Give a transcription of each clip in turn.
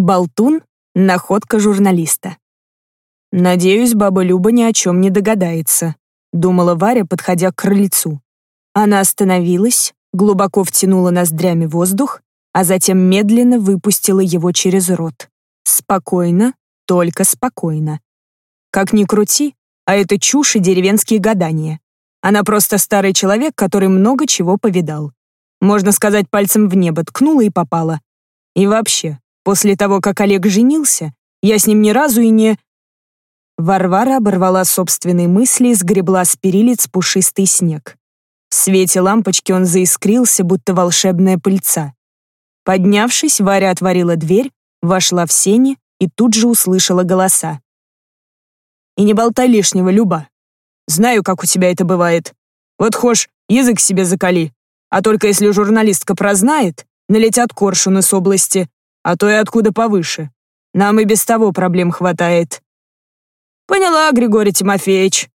Болтун — находка журналиста. «Надеюсь, баба Люба ни о чем не догадается», — думала Варя, подходя к крыльцу. Она остановилась, глубоко втянула ноздрями воздух, а затем медленно выпустила его через рот. Спокойно, только спокойно. Как ни крути, а это чушь и деревенские гадания. Она просто старый человек, который много чего повидал. Можно сказать, пальцем в небо ткнула и попала. И вообще, После того, как Олег женился, я с ним ни разу и не... Варвара оборвала собственные мысли и сгребла с перилец пушистый снег. В свете лампочки он заискрился, будто волшебная пыльца. Поднявшись, Варя отворила дверь, вошла в сени и тут же услышала голоса. «И не болтай лишнего, Люба. Знаю, как у тебя это бывает. Вот хошь, язык себе закали. А только если журналистка прознает, налетят коршуны с области, а то и откуда повыше. Нам и без того проблем хватает». «Поняла, Григорий Тимофеевич».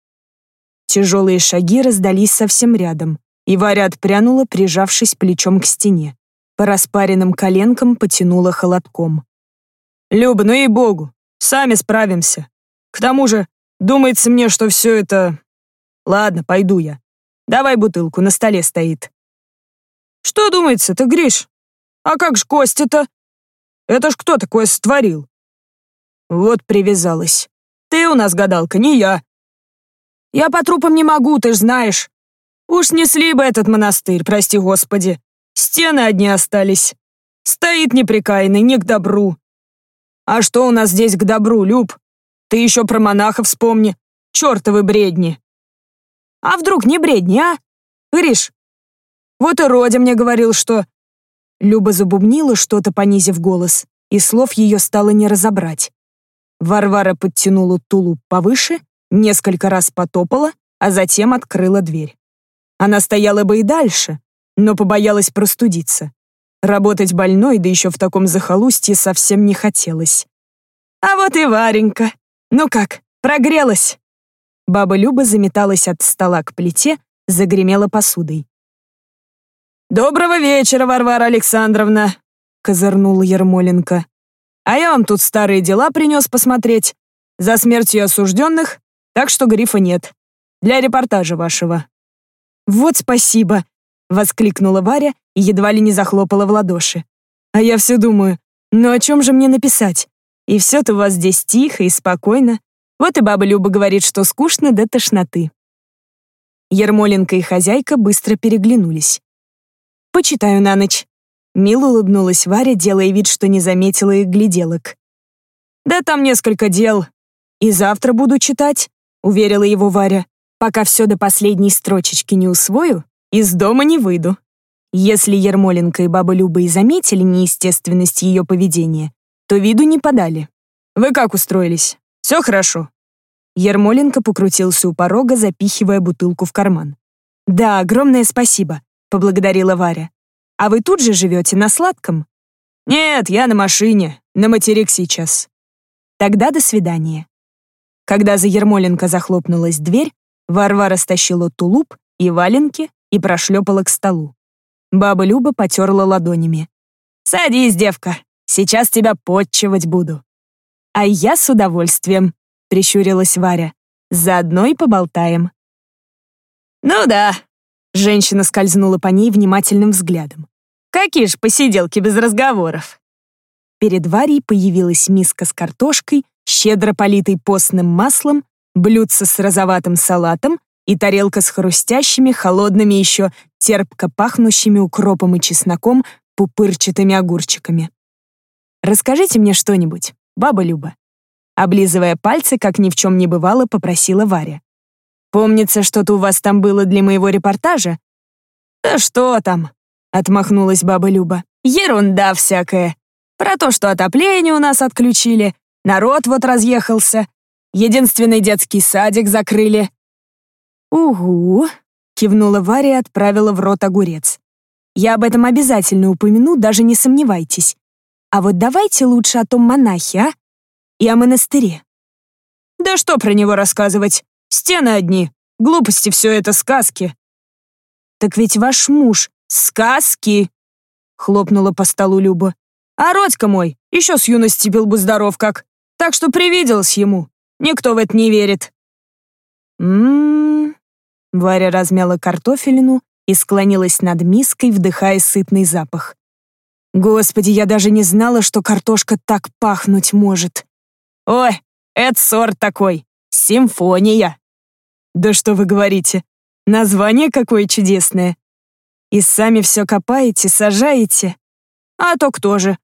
Тяжелые шаги раздались совсем рядом, и Варя отпрянула, прижавшись плечом к стене. По распаренным коленкам потянула холодком. «Люба, ну и богу, сами справимся. К тому же, думается мне, что все это... Ладно, пойду я. Давай бутылку, на столе стоит». «Что думается-то, Гриш? А как ж Костя-то?» Это ж кто такое створил?» Вот привязалась. «Ты у нас гадалка, не я». «Я по трупам не могу, ты ж знаешь. Уж несли бы этот монастырь, прости господи. Стены одни остались. Стоит неприкаянный, не к добру. А что у нас здесь к добру, Люб? Ты еще про монахов вспомни. Чертовы бредни. А вдруг не бредни, а? Гриш, вот и Родя мне говорил, что Люба забубнила что-то, понизив голос, и слов ее стало не разобрать. Варвара подтянула тулуп повыше, несколько раз потопала, а затем открыла дверь. Она стояла бы и дальше, но побоялась простудиться. Работать больной, да еще в таком захолустье, совсем не хотелось. «А вот и Варенька! Ну как, прогрелась?» Баба Люба заметалась от стола к плите, загремела посудой. «Доброго вечера, Варвара Александровна!» — козырнул Ермоленко. «А я вам тут старые дела принес посмотреть. За смертью осужденных, так что грифа нет. Для репортажа вашего». «Вот спасибо!» — воскликнула Варя и едва ли не захлопала в ладоши. «А я все думаю, ну о чем же мне написать? И все-то у вас здесь тихо и спокойно. Вот и баба Люба говорит, что скучно до тошноты». Ермоленко и хозяйка быстро переглянулись. Почитаю на ночь». Мило улыбнулась Варя, делая вид, что не заметила их гляделок. «Да там несколько дел. И завтра буду читать», — уверила его Варя. «Пока все до последней строчечки не усвою, из дома не выйду». Если Ермоленко и баба Люба и заметили неестественность ее поведения, то виду не подали. «Вы как устроились? Все хорошо?» Ермоленко покрутился у порога, запихивая бутылку в карман. «Да, огромное спасибо поблагодарила Варя. «А вы тут же живете, на сладком?» «Нет, я на машине, на материк сейчас». «Тогда до свидания». Когда за Ермоленко захлопнулась дверь, Варвара стащила тулуп и валенки и прошлепала к столу. Баба Люба потерла ладонями. «Садись, девка, сейчас тебя подчивать буду». «А я с удовольствием», — прищурилась Варя. «Заодно и поболтаем». «Ну да, Женщина скользнула по ней внимательным взглядом. «Какие ж посиделки без разговоров!» Перед Варей появилась миска с картошкой, щедро политой постным маслом, блюдце с розоватым салатом и тарелка с хрустящими, холодными еще, терпко пахнущими укропом и чесноком, пупырчатыми огурчиками. «Расскажите мне что-нибудь, баба Люба». Облизывая пальцы, как ни в чем не бывало, попросила Варя. Помнится, что-то у вас там было для моего репортажа?» «Да что там?» — отмахнулась баба Люба. «Ерунда всякая. Про то, что отопление у нас отключили, народ вот разъехался, единственный детский садик закрыли». «Угу», — кивнула Варя и отправила в рот огурец. «Я об этом обязательно упомяну, даже не сомневайтесь. А вот давайте лучше о том монахе, а? И о монастыре». «Да что про него рассказывать? Стены одни. Глупости все это, сказки». «Так ведь ваш муж — сказки!» — хлопнула по столу Люба. А Родька мой еще с юности был бы здоров как, так что привиделось ему. Никто в это не верит. Ммм. Варя размяла картофелину и склонилась над миской, вдыхая сытный запах. Господи, я даже не знала, что картошка так пахнуть может. Ой, это сорт такой. Симфония. Да что вы говорите? Название какое чудесное. И сами все копаете, сажаете. А то кто же?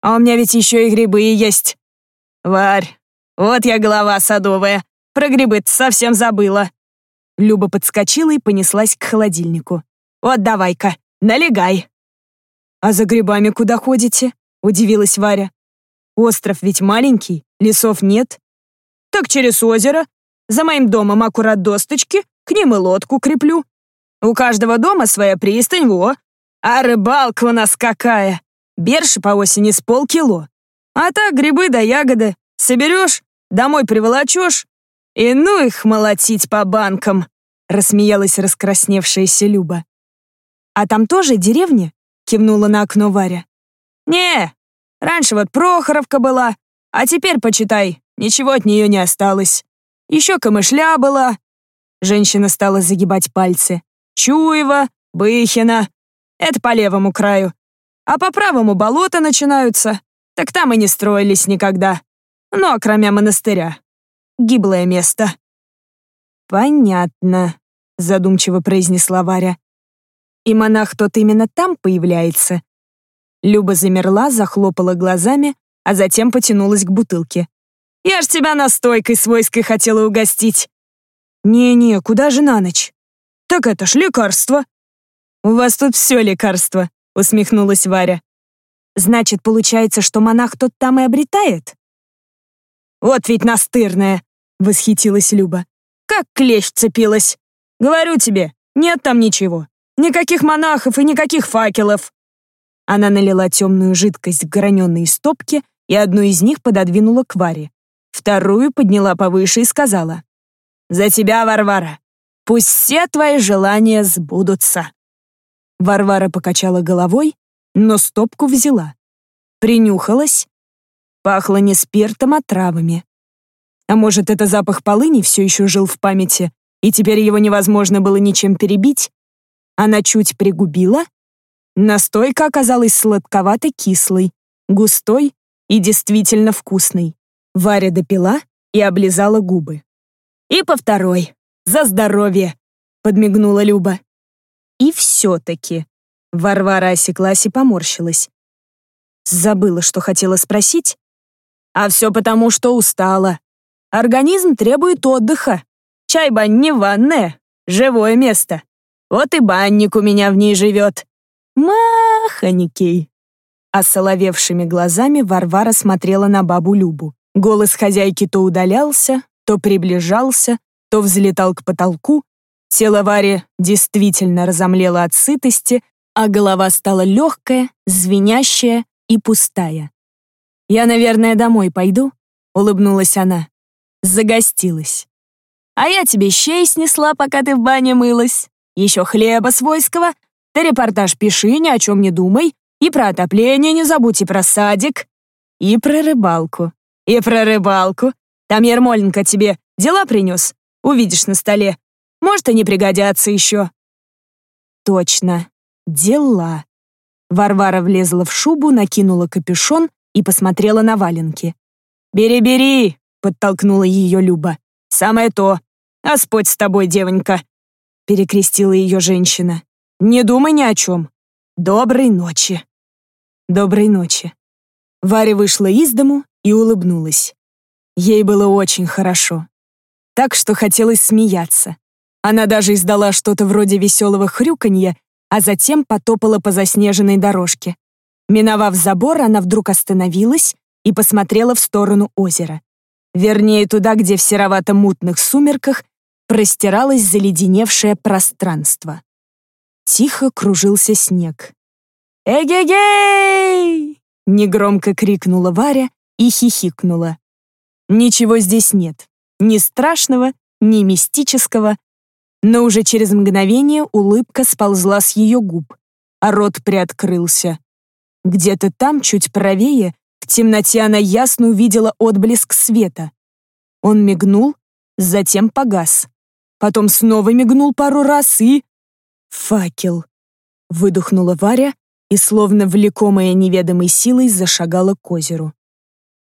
А у меня ведь еще и грибы есть. Варь, вот я голова садовая. Про грибы совсем забыла. Люба подскочила и понеслась к холодильнику. Вот давай-ка, налегай. А за грибами куда ходите? Удивилась Варя. Остров ведь маленький, лесов нет. Так через озеро. За моим домом аккурат досточки, к ним и лодку креплю. У каждого дома своя пристань, во. А рыбалка у нас какая! Берши по осени с полкило. А так грибы да ягоды. Соберешь, домой приволочешь. И ну их молотить по банкам, рассмеялась раскрасневшаяся Люба. А там тоже деревня? кивнула на окно Варя. Не, раньше вот Прохоровка была, а теперь, почитай, ничего от нее не осталось. Еще камышля была. Женщина стала загибать пальцы. Чуева, Быхина. Это по левому краю. А по правому болота начинаются. Так там и не строились никогда. Ну, а кроме монастыря. Гиблое место. «Понятно», — задумчиво произнесла Варя. «И монах тот именно там появляется?» Люба замерла, захлопала глазами, а затем потянулась к бутылке. «Я ж тебя настойкой свойской хотела угостить». «Не-не, куда же на ночь?» «Так это ж лекарство». «У вас тут все лекарство», — усмехнулась Варя. «Значит, получается, что монах тот там и обретает?» «Вот ведь настырная!» — восхитилась Люба. «Как клещ цепилась! Говорю тебе, нет там ничего. Никаких монахов и никаких факелов!» Она налила темную жидкость в граненые стопки и одну из них пододвинула к Варе. Вторую подняла повыше и сказала. «За тебя, Варвара! Пусть все твои желания сбудутся!» Варвара покачала головой, но стопку взяла. Принюхалась. Пахло не спиртом, а травами. А может, это запах полыни все еще жил в памяти, и теперь его невозможно было ничем перебить? Она чуть пригубила. Настойка оказалась сладковато-кислой, густой и действительно вкусной. Варя допила и облизала губы. «И по второй. За здоровье!» — подмигнула Люба. И все-таки. Варвара осеклась и поморщилась. Забыла, что хотела спросить. А все потому, что устала. Организм требует отдыха. Чай-бань не ванная, живое место. Вот и банник у меня в ней живет. Маханикей. Осоловевшими глазами Варвара смотрела на бабу Любу. Голос хозяйки то удалялся, то приближался, то взлетал к потолку. Тело Вари действительно разомлело от сытости, а голова стала легкая, звенящая и пустая. «Я, наверное, домой пойду», — улыбнулась она. Загостилась. «А я тебе щей снесла, пока ты в бане мылась. Еще хлеба свойского. Ты репортаж пиши, ни о чем не думай. И про отопление не забудь, и про садик. И про рыбалку. И про рыбалку. Там Ермоленко тебе дела принес. Увидишь на столе. Может, и не пригодятся еще. Точно. Дела. Варвара влезла в шубу, накинула капюшон и посмотрела на валенки. «Бери-бери!» — подтолкнула ее Люба. «Самое то. Господь с тобой, девонька!» Перекрестила ее женщина. «Не думай ни о чем. Доброй ночи!» «Доброй ночи!» Варя вышла из дому и улыбнулась. Ей было очень хорошо. Так что хотелось смеяться. Она даже издала что-то вроде веселого хрюканья, а затем потопала по заснеженной дорожке. Миновав забор, она вдруг остановилась и посмотрела в сторону озера. Вернее, туда, где в серовато-мутных сумерках простиралось заледеневшее пространство. Тихо кружился снег. «Эгегей!» — негромко крикнула Варя и хихикнула. Ничего здесь нет. Ни страшного, ни мистического. Но уже через мгновение улыбка сползла с ее губ, а рот приоткрылся. Где-то там, чуть правее, в темноте она ясно увидела отблеск света. Он мигнул, затем погас. Потом снова мигнул пару раз и... Факел. Выдохнула Варя и, словно влекомая неведомой силой, зашагала к озеру.